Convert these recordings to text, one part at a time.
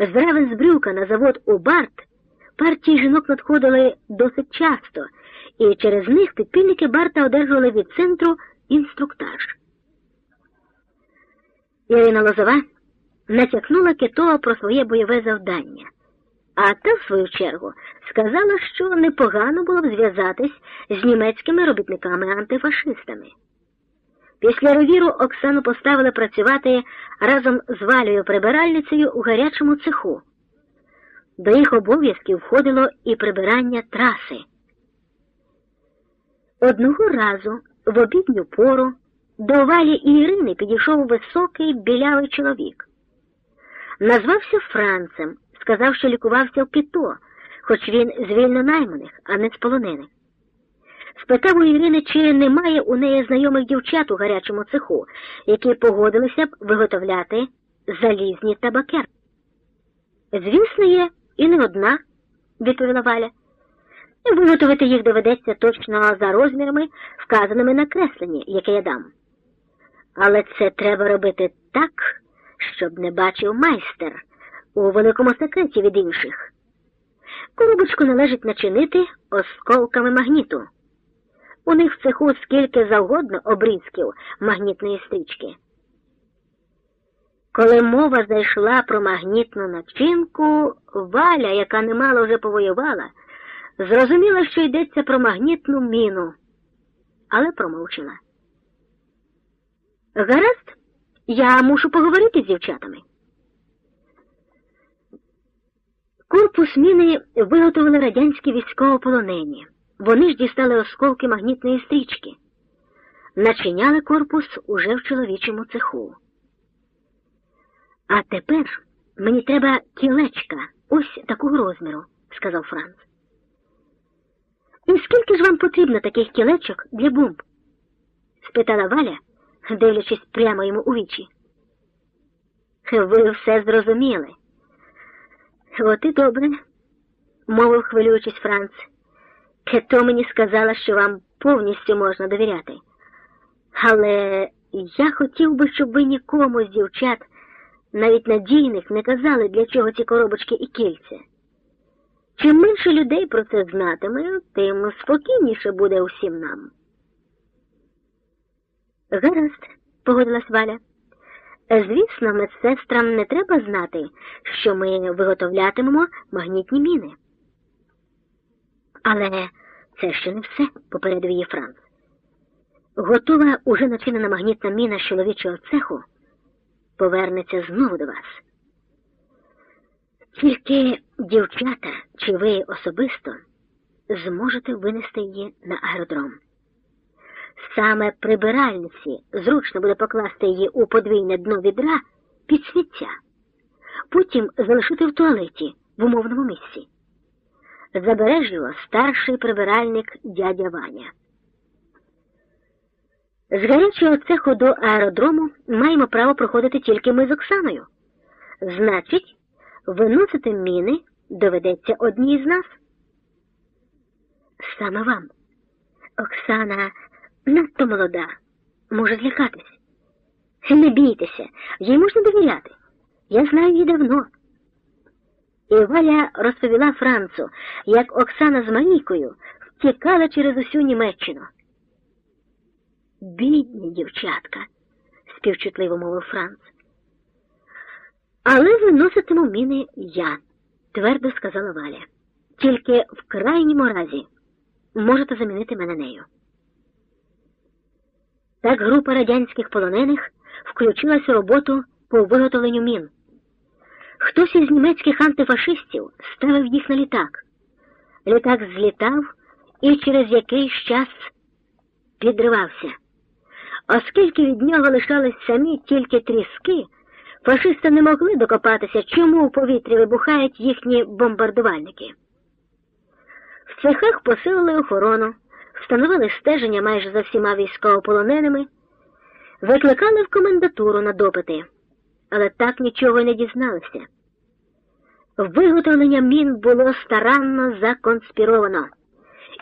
З Равенсбрюка на завод у Барт партії жінок надходили досить часто, і через них підпільники Барта одержували від центру інструктаж. Ірина Лозова натякнула Китова про своє бойове завдання, а та, в свою чергу, сказала, що непогано було б зв'язатись з німецькими робітниками-антифашистами. Після ревіру Оксану поставили працювати разом з Валею прибиральницею у гарячому цеху. До їх обов'язків входило і прибирання траси. Одного разу в обідню пору до Валі і Ірини підійшов високий білявий чоловік. Назвався Францем, сказав, що лікувався в Піто, хоч він з вільно найманих, а не з полонених. Спитав у Ірини, чи немає у неї знайомих дівчат у гарячому цеху, які погодилися б виготовляти залізні табакер. Звісно, є, і не одна, відповіла Валя. Виготовити їх доведеться точно за розмірами, вказаними на кресленні, яке я дам. Але це треба робити так, щоб не бачив майстер у великому секреті від інших. Коробочку належить начинити осколками магніту. У них в цеху скільки завгодно обрізків магнітної стрічки. Коли мова зайшла про магнітну начинку, Валя, яка немало вже повоювала, зрозуміла, що йдеться про магнітну міну, але промовчала. Гаразд, я мушу поговорити з дівчатами. Корпус міни виготовили радянські військовополонені. Вони ж дістали осколки магнітної стрічки, начиняли корпус уже в чоловічому цеху. А тепер мені треба кілечка ось такого розміру, сказав Франц. І скільки ж вам потрібно таких кілечок для бомб? спитала Валя, дивлячись прямо йому у вічі. Ви все зрозуміли. От і добре, мовив хвилюючись Франц. Кето мені сказала, що вам повністю можна довіряти. Але я хотів би, щоб ви нікому з дівчат, навіть надійних, не казали, для чого ці коробочки і кільця. Чим менше людей про це знатиме, тим спокійніше буде усім нам. Гаразд, погодилась Валя. Звісно, медсестрам не треба знати, що ми виготовлятимемо магнітні міни. Але це ще не все, попередив її Франц. Готова уже начинена магнітна міна з чоловічого цеху повернеться знову до вас. Тільки дівчата чи ви особисто зможете винести її на аеродром. Саме прибиральниці зручно буде покласти її у подвійне дно відра під сміття, потім залишити в туалеті в умовному місці. Забере ж його старший прибиральник дядя Ваня. З гарячого цеху до аеродрому маємо право проходити тільки ми з Оксаною. Значить, виносити міни доведеться одній з нас. Саме вам. Оксана надто молода, може злякатись. Не бійтеся, їй можна довіряти. Я знаю її давно. І Валя розповіла Францу, як Оксана з Марійкою втікала через усю Німеччину. Бідні дівчатка, співчутливо мовив Франц. Але виноситиму міни я, твердо сказала Валя. Тільки в крайньому разі можете замінити мене нею. Так група радянських полонених включилась у роботу по виготовленню мін. Хтось із німецьких антифашистів ставив їх на літак. Літак злітав і через якийсь час підривався. Оскільки від нього лишались самі тільки тріски, фашисти не могли докопатися, чому у повітрі вибухають їхні бомбардувальники. В цехах посилили охорону, встановили стеження майже за всіма військовополоненими, викликали в комендатуру на допити, але так нічого й не дізналися. Виготовлення мін було старанно законспіровано,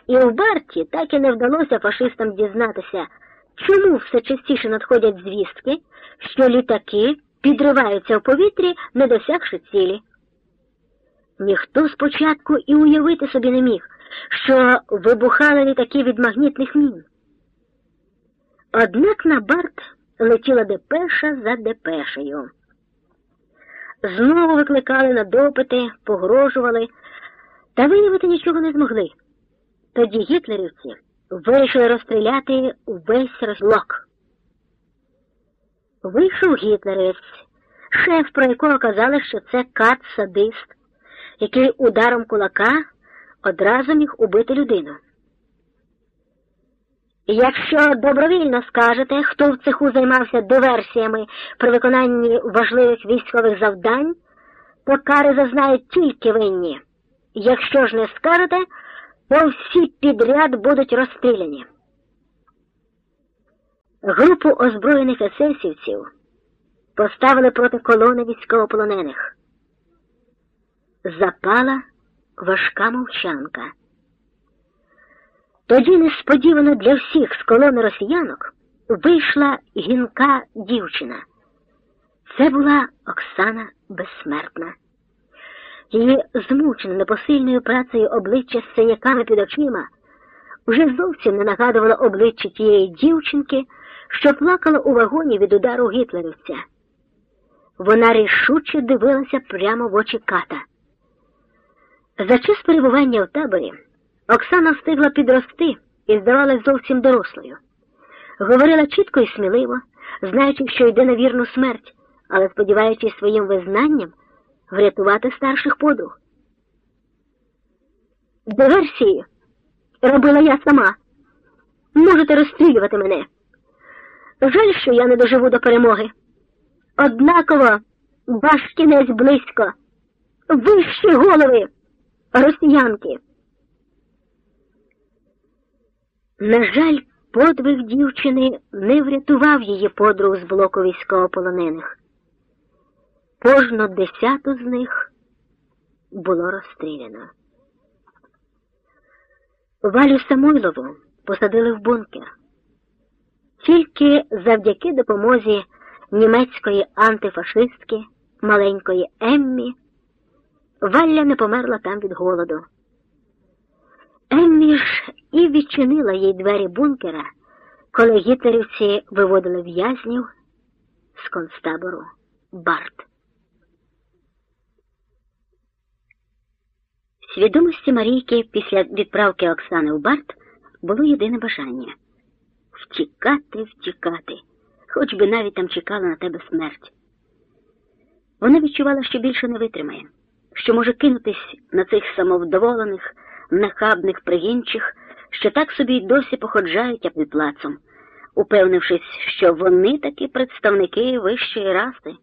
і в Барті так і не вдалося фашистам дізнатися. Чому все частіше надходять звістки, що літаки підриваються в повітрі, не досягши цілі? Ніхто спочатку і уявити собі не міг, що вибухали літаки від магнітних мін. Однак на барт летіла депеша за депешею. Знову викликали на допити, погрожували, та виявити нічого не змогли. Тоді гітлерівці вирішили розстріляти весь розлок. Вийшов гітлерівець, шеф, про якого казали, що це кат-садист, який ударом кулака одразу міг убити людину. Якщо добровільно скажете, хто в цеху займався диверсіями при виконанні важливих військових завдань, то кари зазнають тільки винні. Якщо ж не скажете, то всі підряд будуть розстріляні. Групу озброєних есесівців поставили проти колони військовополонених. Запала важка мовчанка. Тоді несподівано для всіх з колони росіянок вийшла гінка дівчина. Це була Оксана Безсмертна. Її змучене непосильною працею обличчя з синяками під очима вже зовсім не нагадувало обличчя тієї дівчинки, що плакала у вагоні від удару гітлерівця. Вона рішуче дивилася прямо в очі ката. За час перебування в таборі Оксана встигла підрости і здавалась зовсім дорослою. Говорила чітко і сміливо, знаючи, що йде на вірну смерть, але сподіваючись своїм визнанням врятувати старших подруг. Диверсії робила я сама. Можете розстрілювати мене. Жаль, що я не доживу до перемоги. Однаково ваш кінець близько. Вищі голови, росіянки. На жаль, подвиг дівчини не врятував її подруг з блоку військовополонених. Кожну десяту з них було розстріляно. Валю Самойлову посадили в бункер. Тільки завдяки допомозі німецької антифашистки, маленької Еммі, Валя не померла там від голоду. Еммі ж і відчинила їй двері бункера, коли гітлерівці виводили в'язнів з концтабору Барт. Свідомості Марійки після відправки Оксани у Барт було єдине бажання втікати, втікати, хоч би навіть там чекала на тебе смерть. Вона відчувала, що більше не витримає, що може кинутись на цих самовдоволених, нахабних пригінчих, що так собі й досі походжають апельплацом, упевнившись, що вони такі представники вищої раси.